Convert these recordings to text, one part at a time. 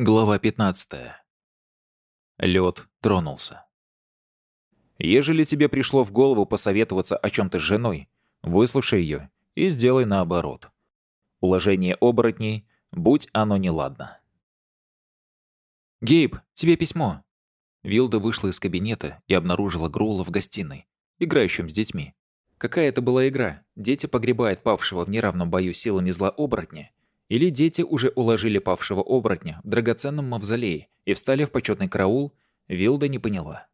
Глава 15. Лед тронулся. Ежели тебе пришло в голову посоветоваться о чем-то с женой, выслушай ее и сделай наоборот. Уложение оборотней, будь оно неладно. «Гейб, тебе письмо!» Вилда вышла из кабинета и обнаружила Грула в гостиной, играющим с детьми. Какая это была игра? Дети погребают павшего в неравном бою силами зла оборотня или дети уже уложили павшего оборотня в драгоценном мавзолее и встали в почетный караул, Вилда не поняла.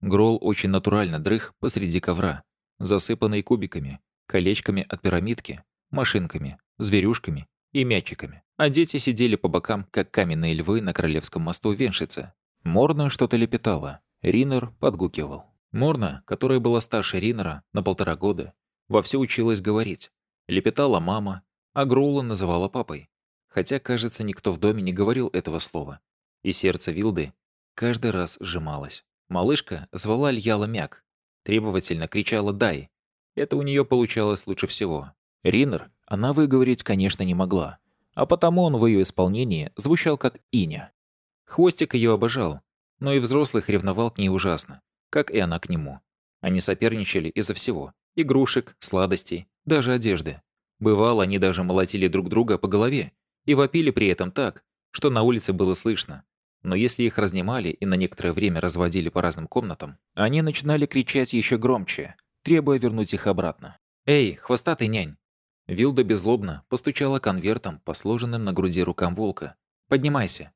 Грол очень натурально дрых посреди ковра, засыпанный кубиками, колечками от пирамидки, машинками, зверюшками и мячиками. А дети сидели по бокам, как каменные львы на Королевском мосту Веншице. Морна что-то лепетала, Ринер подгукивал. Морна, которая была старше Ринера на полтора года, вовсю училась говорить. Лепетала мама, а Гроула называла папой. Хотя, кажется, никто в доме не говорил этого слова. И сердце Вилды каждый раз сжималось. Малышка звала Льяла Мяк. Требовательно кричала «дай». Это у нее получалось лучше всего. Ринер она выговорить, конечно, не могла. А потому он в ее исполнении звучал как Иня. Хвостик ее обожал, но и взрослых ревновал к ней ужасно, как и она к нему. Они соперничали из-за всего. Игрушек, сладостей, даже одежды. Бывало, они даже молотили друг друга по голове и вопили при этом так, что на улице было слышно. Но если их разнимали и на некоторое время разводили по разным комнатам, они начинали кричать еще громче, требуя вернуть их обратно. «Эй, хвостатый нянь!» Вилда беззлобно постучала конвертом по сложенным на груди рукам волка. «Поднимайся!»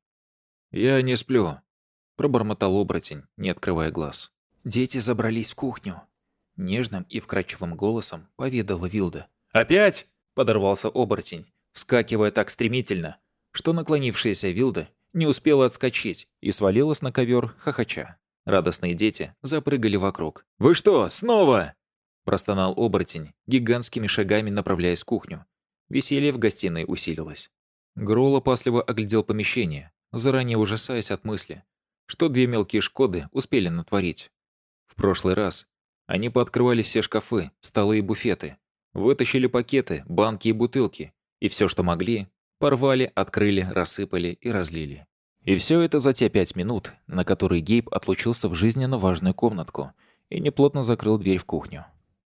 «Я не сплю», – пробормотал оборотень, не открывая глаз. «Дети забрались в кухню», – нежным и вкрадчивым голосом поведала Вилда. «Опять?» – подорвался оборотень, вскакивая так стремительно, что наклонившаяся Вилда не успела отскочить и свалилась на ковер хохоча. Радостные дети запрыгали вокруг. «Вы что, снова?» – простонал оборотень, гигантскими шагами направляясь в кухню. Веселье в гостиной усилилось. Грол опасливо оглядел помещение, заранее ужасаясь от мысли, что две мелкие Шкоды успели натворить. В прошлый раз они пооткрывали все шкафы, столы и буфеты, Вытащили пакеты, банки и бутылки, и все, что могли, порвали, открыли, рассыпали и разлили. И все это за те пять минут, на которые Гейб отлучился в жизненно важную комнатку и неплотно закрыл дверь в кухню.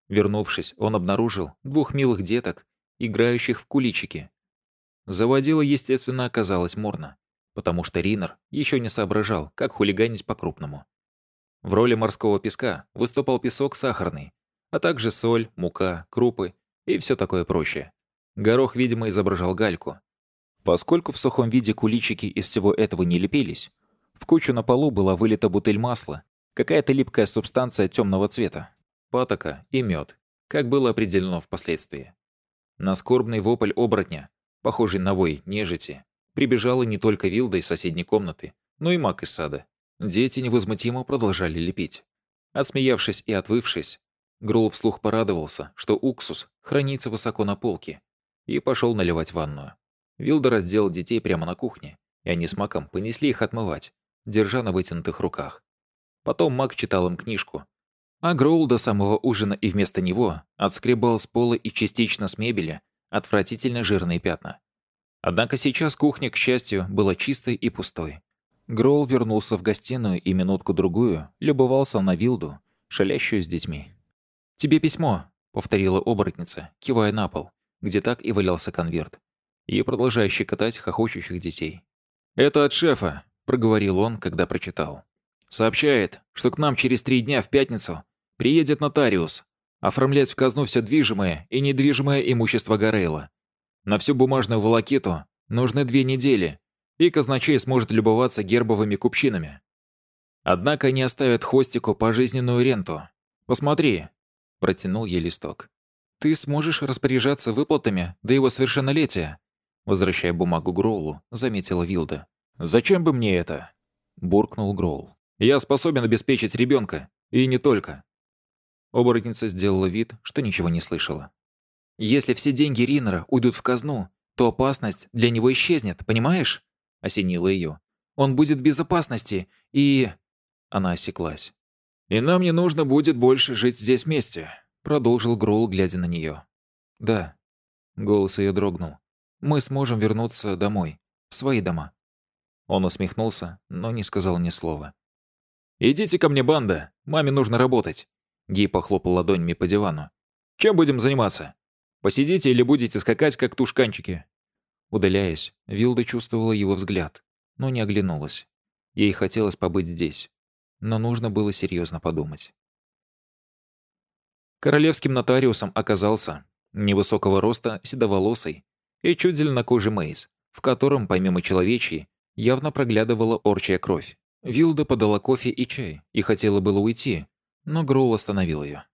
Вернувшись, он обнаружил двух милых деток, играющих в куличики. Заводила, естественно, оказалась морно, потому что Ринер еще не соображал, как хулиганить по-крупному. В роли морского песка выступал песок сахарный, а также соль, мука, крупы и все такое прочее. Горох, видимо, изображал гальку. Поскольку в сухом виде куличики из всего этого не лепились, в кучу на полу была вылита бутыль масла, какая-то липкая субстанция темного цвета, патока и мед, как было определено впоследствии. На скорбный вопль оборотня, похожий на вой нежити, прибежала не только Вилда из соседней комнаты, но и маг из сада. Дети невозмутимо продолжали лепить. Отсмеявшись и отвывшись, Грул вслух порадовался, что уксус хранится высоко на полке, и пошел наливать ванную. Вилда раздел детей прямо на кухне, и они с Маком понесли их отмывать, держа на вытянутых руках. Потом Мак читал им книжку. А Гроул до самого ужина и вместо него отскребал с пола и частично с мебели отвратительно жирные пятна. Однако сейчас кухня, к счастью, была чистой и пустой. Гроул вернулся в гостиную и минутку-другую любовался на Вилду, шалящую с детьми. «Тебе письмо», — повторила оборотница, кивая на пол, где так и валялся конверт, и продолжая щекотать хохочущих детей. «Это от шефа», — проговорил он, когда прочитал. «Сообщает, что к нам через три дня в пятницу приедет нотариус, оформлять в казну все движимое и недвижимое имущество Гарейла. На всю бумажную волокиту нужны две недели, и казначей сможет любоваться гербовыми купчинами. Однако не оставят хвостику пожизненную ренту. Посмотри, Протянул ей листок. «Ты сможешь распоряжаться выплатами до его совершеннолетия?» Возвращая бумагу Гроулу, заметила Вилда. «Зачем бы мне это?» Буркнул Гроул. «Я способен обеспечить ребенка, и не только». Оборотница сделала вид, что ничего не слышала. «Если все деньги Ринера уйдут в казну, то опасность для него исчезнет, понимаешь?» Осенила ее. «Он будет в безопасности, и...» Она осеклась. «И нам не нужно будет больше жить здесь вместе», — продолжил Гроул, глядя на нее. «Да». Голос ее дрогнул. «Мы сможем вернуться домой, в свои дома». Он усмехнулся, но не сказал ни слова. «Идите ко мне, банда! Маме нужно работать!» Гей похлопал ладонями по дивану. «Чем будем заниматься? Посидите или будете скакать, как тушканчики?» Удаляясь, Вилда чувствовала его взгляд, но не оглянулась. Ей хотелось побыть здесь, но нужно было серьезно подумать. Королевским нотариусом оказался невысокого роста, седоволосый и чуть зеленокожий Мейс, в котором, помимо человечьей, явно проглядывала орчья кровь. Вилда подала кофе и чай и хотела было уйти, но Гроул остановил ее.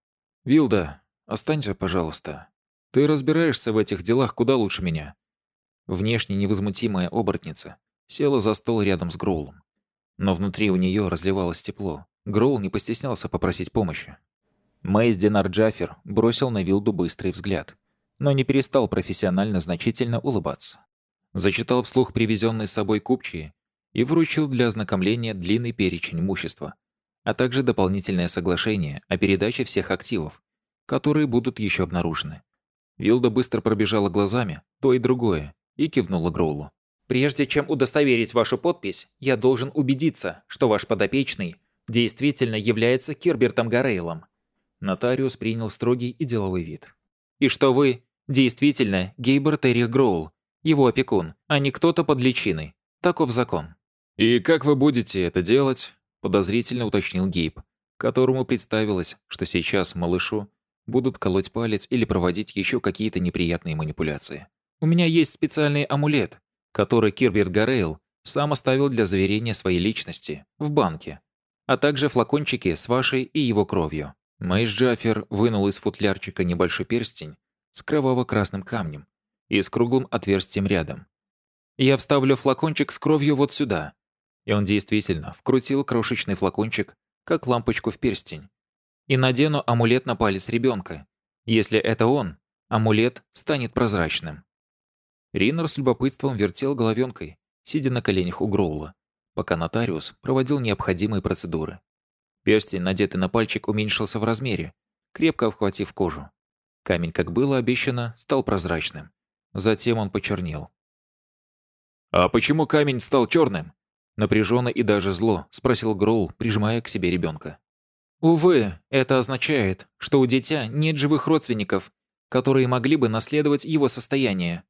«Вилда, останься, пожалуйста. Ты разбираешься в этих делах куда лучше меня». Внешне невозмутимая оборотница села за стол рядом с Гроулом. Но внутри у нее разливалось тепло. Гроул не постеснялся попросить помощи. Мэйс Динар Джафер бросил на Вилду быстрый взгляд, но не перестал профессионально значительно улыбаться. Зачитал вслух привезенный с собой купчие и вручил для ознакомления длинный перечень имущества, а также дополнительное соглашение о передаче всех активов, которые будут еще обнаружены. Вилда быстро пробежала глазами то и другое и кивнула Гроулу. «Прежде чем удостоверить вашу подпись, я должен убедиться, что ваш подопечный действительно является Кирбертом Гарейлом». Нотариус принял строгий и деловой вид. «И что вы действительно Гейбер Терри Гроул, его опекун, а не кто-то под личиной. Таков закон». «И как вы будете это делать?» – подозрительно уточнил Гейб, которому представилось, что сейчас малышу будут колоть палец или проводить еще какие-то неприятные манипуляции. «У меня есть специальный амулет, который Кирберт Гарейл сам оставил для заверения своей личности в банке, а также флакончики с вашей и его кровью». Мэйш Джаффер вынул из футлярчика небольшой перстень с кроваво-красным камнем и с круглым отверстием рядом. «Я вставлю флакончик с кровью вот сюда». И он действительно вкрутил крошечный флакончик, как лампочку в перстень. «И надену амулет на палец ребенка. Если это он, амулет станет прозрачным». Ринер с любопытством вертел головенкой, сидя на коленях у Гроула, пока нотариус проводил необходимые процедуры. Перстень, надетый на пальчик, уменьшился в размере, крепко обхватив кожу. Камень, как было обещано, стал прозрачным. Затем он почернел. «А почему камень стал черным?» Напряженно и даже зло, спросил Гроул, прижимая к себе ребенка. «Увы, это означает, что у дитя нет живых родственников, которые могли бы наследовать его состояние»,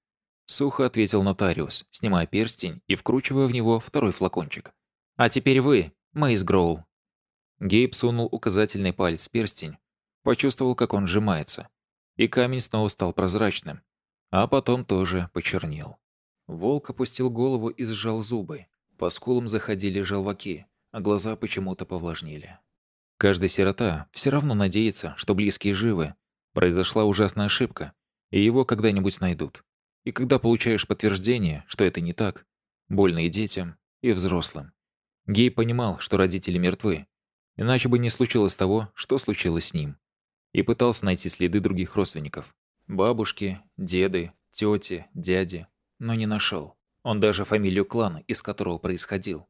Сухо ответил нотариус, снимая перстень и вкручивая в него второй флакончик. «А теперь вы, Мейс Гроул». Гейб сунул указательный палец в перстень, почувствовал, как он сжимается, и камень снова стал прозрачным, а потом тоже почернел. Волк опустил голову и сжал зубы. По скулам заходили желваки, а глаза почему-то повлажнели. Каждый сирота все равно надеется, что близкие живы. Произошла ужасная ошибка, и его когда-нибудь найдут. И когда получаешь подтверждение, что это не так, больно и детям, и взрослым. Гей понимал, что родители мертвы, иначе бы не случилось того, что случилось с ним. И пытался найти следы других родственников. Бабушки, деды, тети, дяди, но не нашел. Он даже фамилию клана, из которого происходил,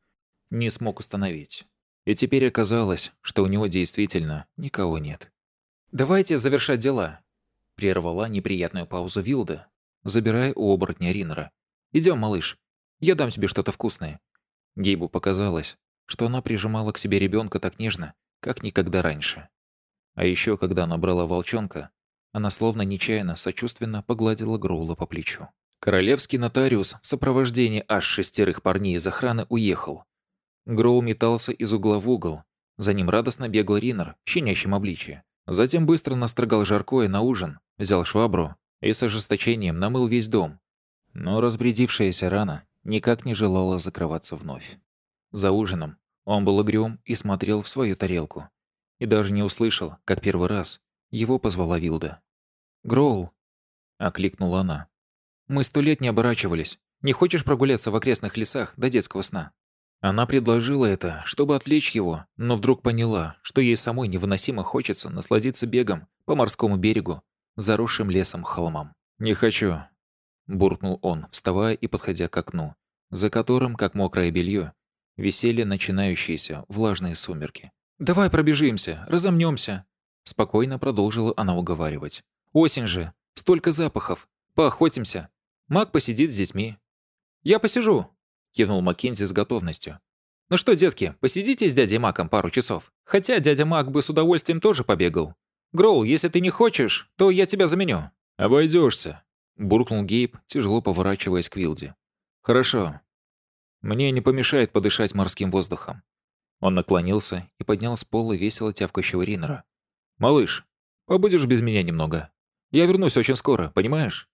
не смог установить. И теперь оказалось, что у него действительно никого нет. «Давайте завершать дела», — прервала неприятную паузу Вилда, забирая у оборотня Ринера. «Идем, малыш. Я дам тебе что-то вкусное». Гейбу показалось, что она прижимала к себе ребенка так нежно, как никогда раньше. А еще, когда она брала волчонка, она словно нечаянно, сочувственно погладила Гроула по плечу. Королевский нотариус в сопровождении аж шестерых парней из охраны уехал. Гроул метался из угла в угол. За ним радостно бегал Ринер в щенячьем обличье. Затем быстро настрогал жаркое на ужин, взял швабру и с ожесточением намыл весь дом. Но разбредившаяся рана никак не желала закрываться вновь. За ужином он был угрюм и смотрел в свою тарелку. И даже не услышал, как первый раз его позвала Вилда. «Гроул!» — окликнула она. «Мы сто лет не оборачивались. Не хочешь прогуляться в окрестных лесах до детского сна?» Она предложила это, чтобы отвлечь его, но вдруг поняла, что ей самой невыносимо хочется насладиться бегом по морскому берегу заросшим лесом холмам. «Не хочу», – буркнул он, вставая и подходя к окну, за которым, как мокрое белье, висели начинающиеся влажные сумерки. «Давай пробежимся, разомнемся», – спокойно продолжила она уговаривать. «Осень же, столько запахов, поохотимся. Маг посидит с детьми». «Я посижу», — кивнул Маккензи с готовностью. «Ну что, детки, посидите с дядей Маком пару часов. Хотя дядя Мак бы с удовольствием тоже побегал. Гроул, если ты не хочешь, то я тебя заменю». «Обойдешься», — буркнул Гейб, тяжело поворачиваясь к Вилде. «Хорошо. Мне не помешает подышать морским воздухом». Он наклонился и поднял с пола весело тявкающего Ринера. «Малыш, побудешь без меня немного. Я вернусь очень скоро, понимаешь?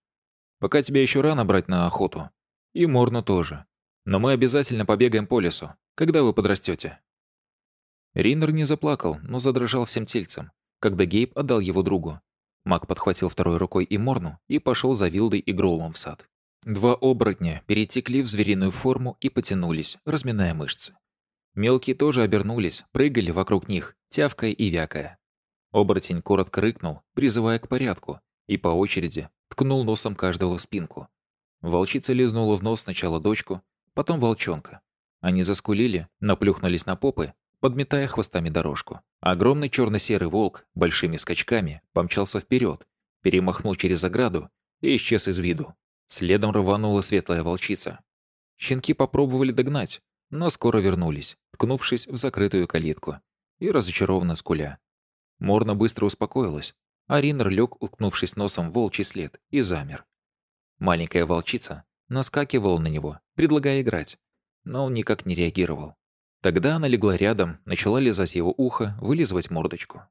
Пока тебе еще рано брать на охоту. И Морну тоже. Но мы обязательно побегаем по лесу, когда вы подрастете. Ринер не заплакал, но задрожал всем тельцем, когда Гейб отдал его другу. Мак подхватил второй рукой и Морну и пошел за Вилдой и Гроулом в сад. Два оборотня перетекли в звериную форму и потянулись, разминая мышцы. Мелкие тоже обернулись, прыгали вокруг них, тявкая и вякая. Оборотень коротко рыкнул, призывая к порядку, и по очереди ткнул носом каждого в спинку. Волчица лизнула в нос сначала дочку, потом волчонка. Они заскулили, наплюхнулись на попы, подметая хвостами дорожку. Огромный черно-серый волк большими скачками помчался вперед, перемахнул через ограду и исчез из виду. Следом рванула светлая волчица. Щенки попробовали догнать, но скоро вернулись, ткнувшись в закрытую калитку и разочарованно скуля. Морна быстро успокоилась, а Риннер лег, уткнувшись носом в волчий след, и замер. Маленькая волчица наскакивала на него, предлагая играть, но он никак не реагировал. Тогда она легла рядом, начала лизать его ухо, вылизывать мордочку.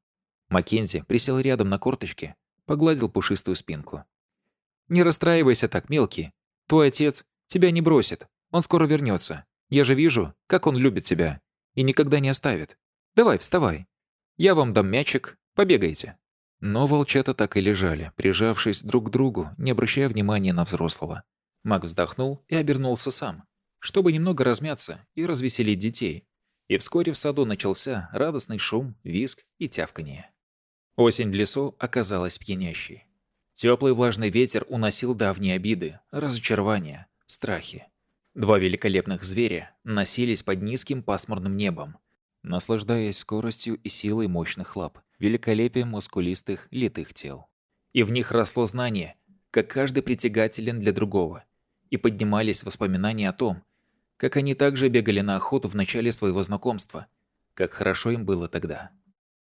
Маккензи присел рядом на корточки, погладил пушистую спинку. «Не расстраивайся так, мелкий. Твой отец тебя не бросит. Он скоро вернется. Я же вижу, как он любит тебя. И никогда не оставит. Давай, вставай. Я вам дам мячик, побегайте». Но волчата так и лежали, прижавшись друг к другу, не обращая внимания на взрослого. Маг вздохнул и обернулся сам, чтобы немного размяться и развеселить детей. И вскоре в саду начался радостный шум, визг и тявканье. Осень в лесу оказалась пьянящей. Теплый влажный ветер уносил давние обиды, разочарования, страхи. Два великолепных зверя носились под низким пасмурным небом, наслаждаясь скоростью и силой мощных лап, великолепием мускулистых литых тел. И в них росло знание, как каждый притягателен для другого, и поднимались воспоминания о том, как они также бегали на охоту в начале своего знакомства, как хорошо им было тогда.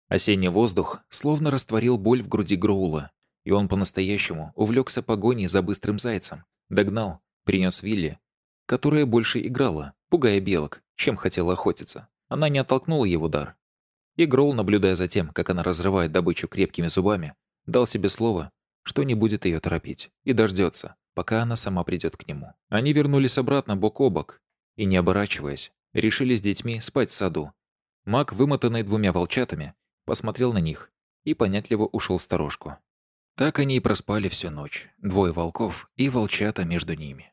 Осенний воздух словно растворил боль в груди Гроула, и он по-настоящему увлекся погоней за быстрым зайцем, догнал, принес Вилли, которая больше играла, пугая белок, чем хотела охотиться. Она не оттолкнула его дар. И Гроул, наблюдая за тем, как она разрывает добычу крепкими зубами, дал себе слово, что не будет ее торопить, и дождется, пока она сама придет к нему. Они вернулись обратно бок о бок, и, не оборачиваясь, решили с детьми спать в саду. Маг, вымотанный двумя волчатами, посмотрел на них и понятливо ушел в сторожку. Так они и проспали всю ночь, двое волков и волчата между ними.